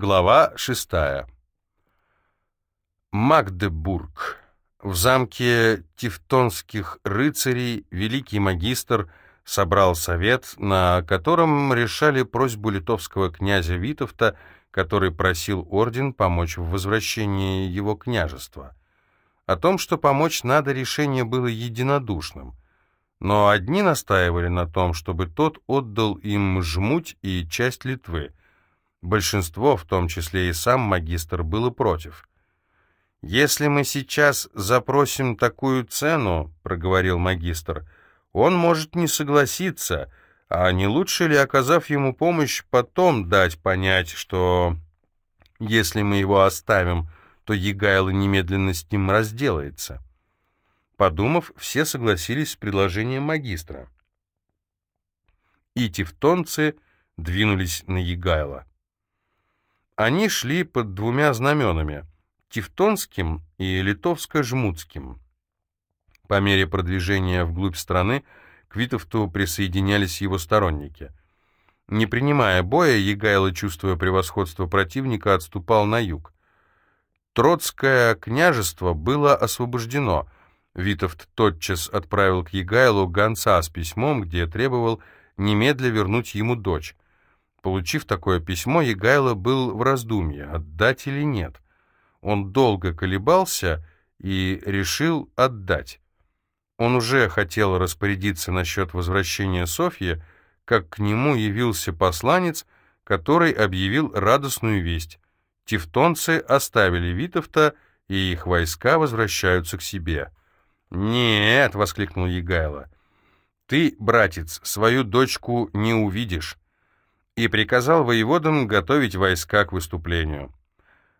Глава шестая. Магдебург. В замке тевтонских рыцарей великий магистр собрал совет, на котором решали просьбу литовского князя Витовта, который просил орден помочь в возвращении его княжества. О том, что помочь надо, решение было единодушным. Но одни настаивали на том, чтобы тот отдал им жмуть и часть Литвы, Большинство, в том числе и сам магистр, было против. «Если мы сейчас запросим такую цену, — проговорил магистр, — он может не согласиться, а не лучше ли, оказав ему помощь, потом дать понять, что если мы его оставим, то Егайло немедленно с ним разделается?» Подумав, все согласились с предложением магистра. И тевтонцы двинулись на Егайло. Они шли под двумя знаменами — Тевтонским и Литовско-Жмутским. По мере продвижения вглубь страны к Витовту присоединялись его сторонники. Не принимая боя, Егайло, чувствуя превосходство противника, отступал на юг. Троцкое княжество было освобождено. Витовт тотчас отправил к Егайлу гонца с письмом, где требовал немедля вернуть ему дочь. Получив такое письмо, Егайло был в раздумье, отдать или нет. Он долго колебался и решил отдать. Он уже хотел распорядиться насчет возвращения Софьи, как к нему явился посланец, который объявил радостную весть. Тевтонцы оставили Витовта, и их войска возвращаются к себе. «Нет!» — воскликнул Егайло. «Ты, братец, свою дочку не увидишь» и приказал воеводам готовить войска к выступлению.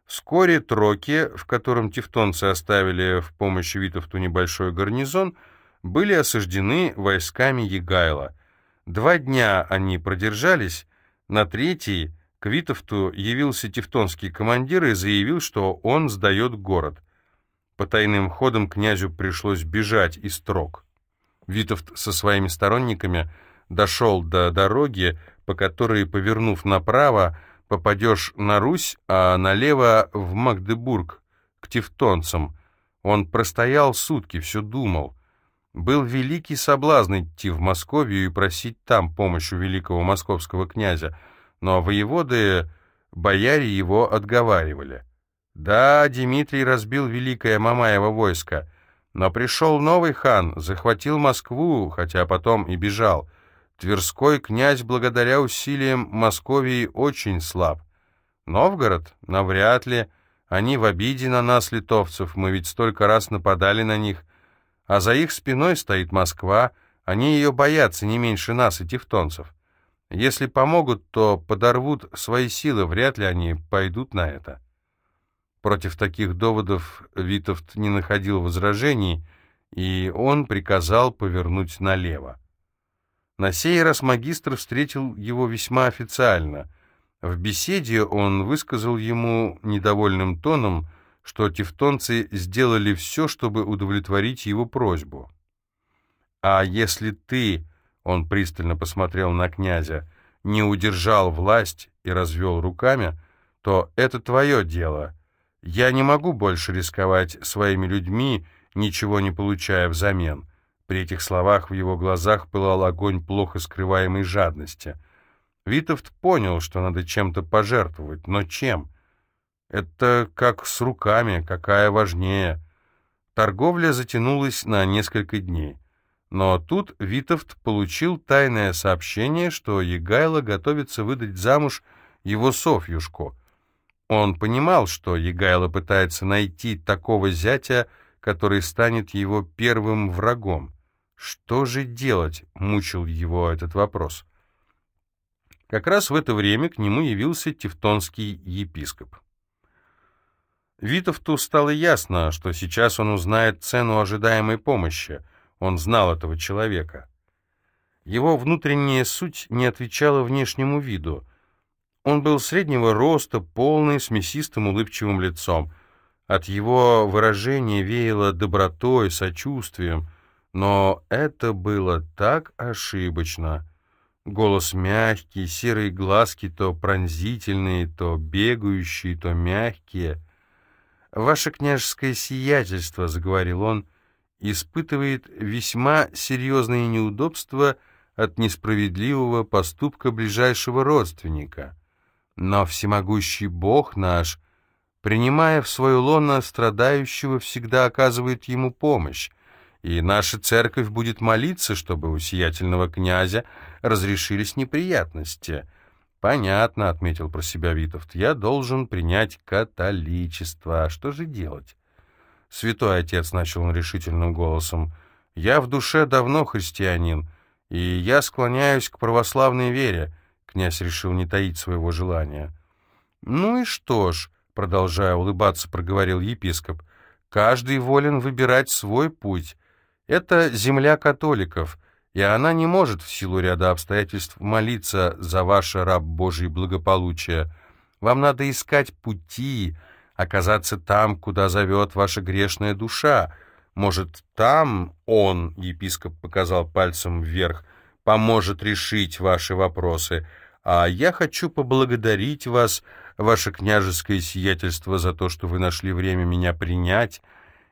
Вскоре Троки, в котором тевтонцы оставили в помощь Витовту небольшой гарнизон, были осаждены войсками Егайла. Два дня они продержались, на третий к Витовту явился тевтонский командир и заявил, что он сдает город. По тайным ходам князю пришлось бежать из Трок. Витовт со своими сторонниками дошел до дороги, по которой, повернув направо, попадешь на Русь, а налево в Магдебург, к тевтонцам. Он простоял сутки, все думал. Был великий соблазн идти в Московию и просить там помощь у великого московского князя, но воеводы, бояре его отговаривали. Да, Дмитрий разбил великое Мамаево войско, но пришел новый хан, захватил Москву, хотя потом и бежал — Тверской князь благодаря усилиям Московии очень слаб. Новгород? Навряд ли. Они в обиде на нас, литовцев, мы ведь столько раз нападали на них. А за их спиной стоит Москва, они ее боятся не меньше нас и тевтонцев. Если помогут, то подорвут свои силы, вряд ли они пойдут на это. Против таких доводов Витовт не находил возражений, и он приказал повернуть налево. На сей раз магистр встретил его весьма официально. В беседе он высказал ему недовольным тоном, что тевтонцы сделали все, чтобы удовлетворить его просьбу. «А если ты, — он пристально посмотрел на князя, — не удержал власть и развел руками, то это твое дело. Я не могу больше рисковать своими людьми, ничего не получая взамен. При этих словах в его глазах пылал огонь плохо скрываемой жадности. Витовт понял, что надо чем-то пожертвовать, но чем? Это как с руками, какая важнее. Торговля затянулась на несколько дней. Но тут Витовт получил тайное сообщение, что Егайло готовится выдать замуж его Софьюшку. Он понимал, что Егайло пытается найти такого зятя, который станет его первым врагом. Что же делать? Мучил его этот вопрос. Как раз в это время к нему явился тевтонский епископ. Витовту стало ясно, что сейчас он узнает цену ожидаемой помощи. Он знал этого человека. Его внутренняя суть не отвечала внешнему виду. Он был среднего роста, полный, с мясистым улыбчивым лицом. От его выражения веяло добротой, сочувствием — но это было так ошибочно. Голос мягкий, серые глазки то пронзительные, то бегающие, то мягкие. «Ваше княжеское сиятельство», — заговорил он, — «испытывает весьма серьезные неудобства от несправедливого поступка ближайшего родственника. Но всемогущий Бог наш, принимая в свое лоно страдающего, всегда оказывает ему помощь, и наша церковь будет молиться, чтобы у сиятельного князя разрешились неприятности». «Понятно», — отметил про себя Витовт, — «я должен принять католичество. Что же делать?» «Святой отец», — начал он решительным голосом, — «я в душе давно христианин, и я склоняюсь к православной вере», — князь решил не таить своего желания. «Ну и что ж», — продолжая улыбаться, проговорил епископ, — «каждый волен выбирать свой путь. Это земля католиков» и она не может в силу ряда обстоятельств молиться за ваше, раб Божий, благополучие. Вам надо искать пути, оказаться там, куда зовет ваша грешная душа. Может, там он, епископ показал пальцем вверх, поможет решить ваши вопросы. А я хочу поблагодарить вас, ваше княжеское сиятельство, за то, что вы нашли время меня принять.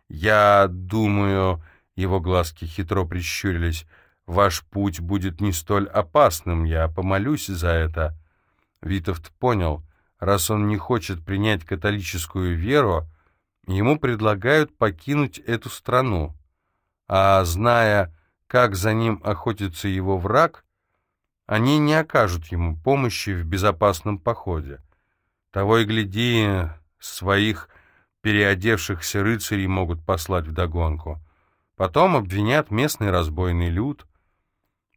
Я думаю...» Его глазки хитро прищурились — Ваш путь будет не столь опасным, я помолюсь за это». Витовт понял, раз он не хочет принять католическую веру, ему предлагают покинуть эту страну. А зная, как за ним охотится его враг, они не окажут ему помощи в безопасном походе. Того и гляди, своих переодевшихся рыцарей могут послать вдогонку. Потом обвинят местный разбойный люд —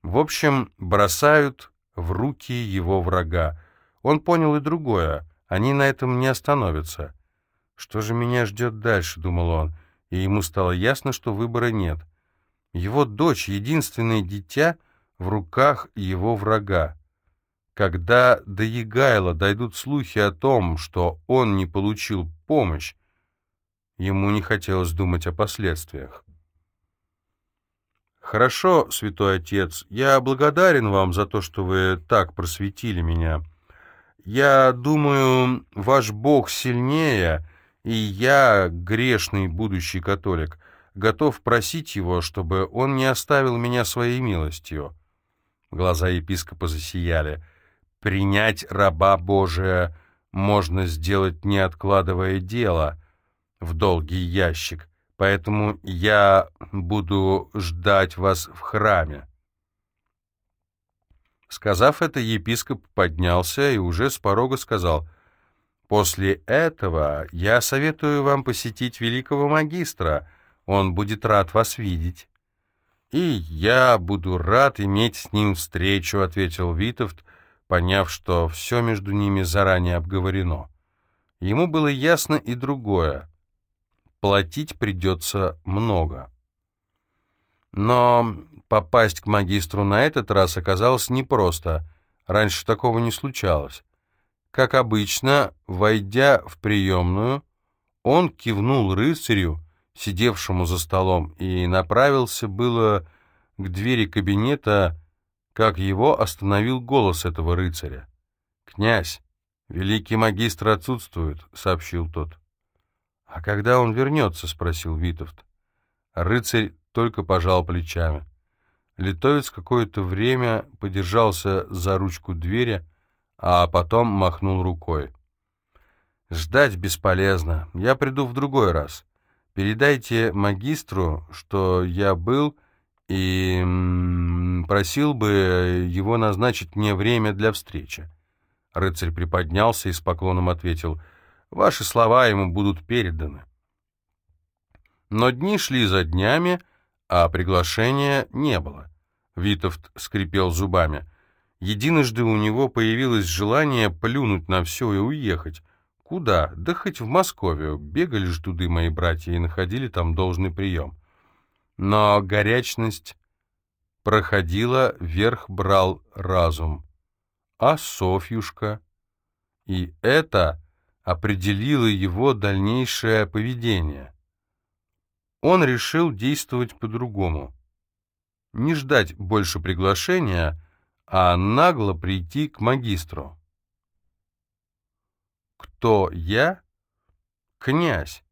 в общем, бросают в руки его врага. Он понял и другое. Они на этом не остановятся. «Что же меня ждет дальше?» — думал он, и ему стало ясно, что выбора нет. Его дочь, единственное дитя, в руках его врага. Когда до Егайла дойдут слухи о том, что он не получил помощь, ему не хотелось думать о последствиях. «Хорошо, святой отец, я благодарен вам за то, что вы так просветили меня. Я думаю, ваш Бог сильнее, и я, грешный будущий католик, готов просить его, чтобы он не оставил меня своей милостью». Глаза епископа засияли. «Принять раба Божия можно сделать, не откладывая дело в долгий ящик поэтому я буду ждать вас в храме». Сказав это, епископ поднялся и уже с порога сказал, «После этого я советую вам посетить великого магистра, он будет рад вас видеть». «И я буду рад иметь с ним встречу», — ответил Витовт, поняв, что все между ними заранее обговорено. Ему было ясно и другое платить придется много. Но попасть к магистру на этот раз оказалось непросто. Раньше такого не случалось. Как обычно, войдя в приемную, он кивнул рыцарю, сидевшему за столом, и направился было к двери кабинета, как его остановил голос этого рыцаря. «Князь, великий магистр отсутствует», — сообщил тот. «А когда он вернется?» — спросил Витовт. Рыцарь только пожал плечами. Литовец какое-то время подержался за ручку двери, а потом махнул рукой. «Ждать бесполезно. Я приду в другой раз. Передайте магистру, что я был и просил бы его назначить мне время для встречи». Рыцарь приподнялся и с поклоном ответил — Ваши слова ему будут переданы. Но дни шли за днями, а приглашения не было. Витовт скрипел зубами. Единожды у него появилось желание плюнуть на все и уехать. Куда? Да хоть в Московию. Бегали ж туды мои братья и находили там должный прием. Но горячность проходила, вверх брал разум. А Софьюшка? И это определило его дальнейшее поведение. Он решил действовать по-другому. Не ждать больше приглашения, а нагло прийти к магистру. Кто я? Князь.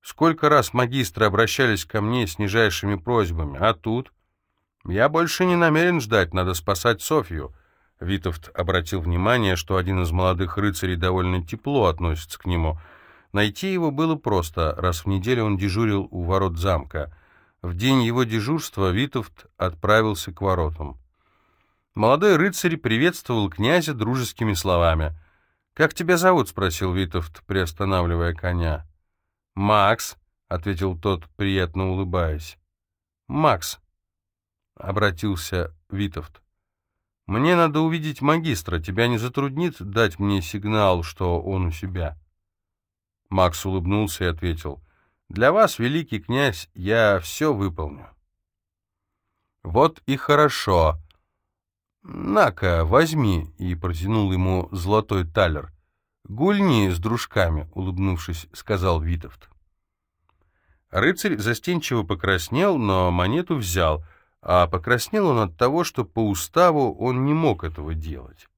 Сколько раз магистры обращались ко мне с нижайшими просьбами, а тут... Я больше не намерен ждать, надо спасать Софью. Витовт обратил внимание, что один из молодых рыцарей довольно тепло относится к нему. Найти его было просто, раз в неделю он дежурил у ворот замка. В день его дежурства Витовт отправился к воротам. Молодой рыцарь приветствовал князя дружескими словами. «Как тебя зовут?» — спросил Витовт, приостанавливая коня. «Макс», — ответил тот, приятно улыбаясь. «Макс», — обратился Витовт. «Мне надо увидеть магистра. Тебя не затруднит дать мне сигнал, что он у себя?» Макс улыбнулся и ответил. «Для вас, великий князь, я все выполню». «Вот и хорошо. На-ка, возьми», — и протянул ему золотой талер. «Гульни с дружками», — улыбнувшись, сказал Витовт. Рыцарь застенчиво покраснел, но монету взял, а покраснел он от того, что по уставу он не мог этого делать.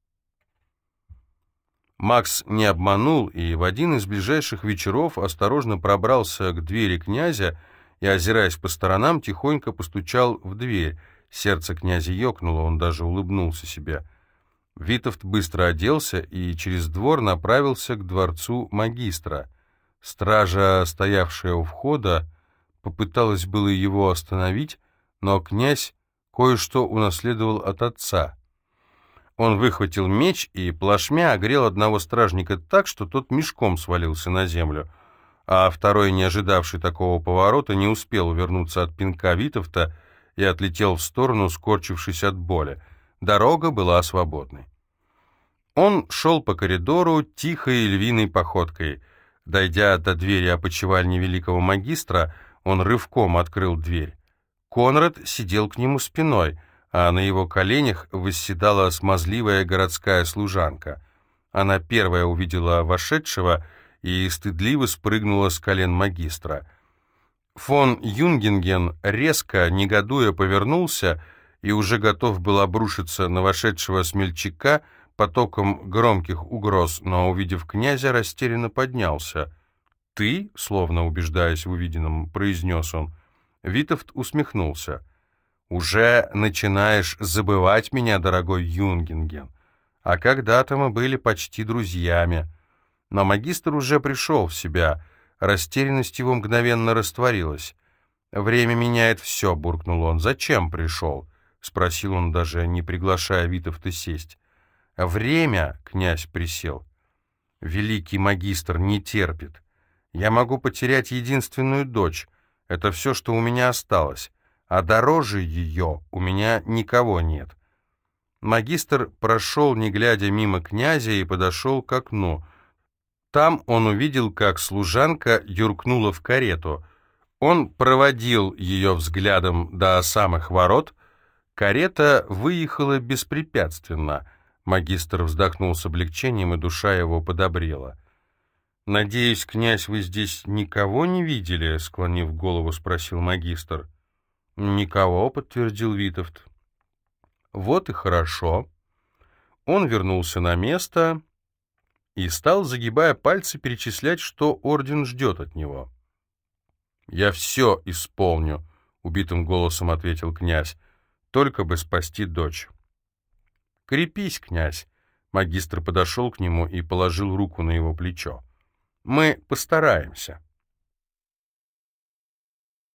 Макс не обманул и в один из ближайших вечеров осторожно пробрался к двери князя и, озираясь по сторонам, тихонько постучал в дверь. Сердце князя ёкнуло, он даже улыбнулся себе. Витовт быстро оделся и через двор направился к дворцу магистра. Стража, стоявшая у входа, попыталась было его остановить, но князь кое-что унаследовал от отца. Он выхватил меч и плашмя огрел одного стражника так, что тот мешком свалился на землю, а второй, не ожидавший такого поворота, не успел увернуться от пинка Витовта и отлетел в сторону, скорчившись от боли. Дорога была свободной. Он шел по коридору тихой львиной походкой — Дойдя до двери опочивальни великого магистра, он рывком открыл дверь. Конрад сидел к нему спиной, а на его коленях восседала смазливая городская служанка. Она первая увидела вошедшего и стыдливо спрыгнула с колен магистра. Фон Юнгенген, резко, негодуя, повернулся и уже готов был обрушиться на вошедшего смельчака, потоком громких угроз, но, увидев князя, растерянно поднялся. «Ты?» — словно убеждаясь в увиденном, произнес он. Витовт усмехнулся. «Уже начинаешь забывать меня, дорогой Юнгенген. А когда-то мы были почти друзьями. Но магистр уже пришел в себя. Растерянность его мгновенно растворилась. «Время меняет все», — буркнул он. «Зачем пришел?» — спросил он, даже не приглашая Витовта сесть. Время, князь присел. Великий магистр не терпит. Я могу потерять единственную дочь. Это все, что у меня осталось. А дороже ее у меня никого нет. Магистр прошел, не глядя мимо князя, и подошел к окну. Там он увидел, как служанка юркнула в карету. Он проводил ее взглядом до самых ворот. Карета выехала беспрепятственно — Магистр вздохнул с облегчением, и душа его подобрела. «Надеюсь, князь, вы здесь никого не видели?» — склонив голову, спросил магистр. «Никого», — подтвердил Витовт. «Вот и хорошо». Он вернулся на место и стал, загибая пальцы, перечислять, что орден ждет от него. «Я все исполню», — убитым голосом ответил князь, — «только бы спасти дочь». «Крепись, князь!» Магистр подошел к нему и положил руку на его плечо. «Мы постараемся».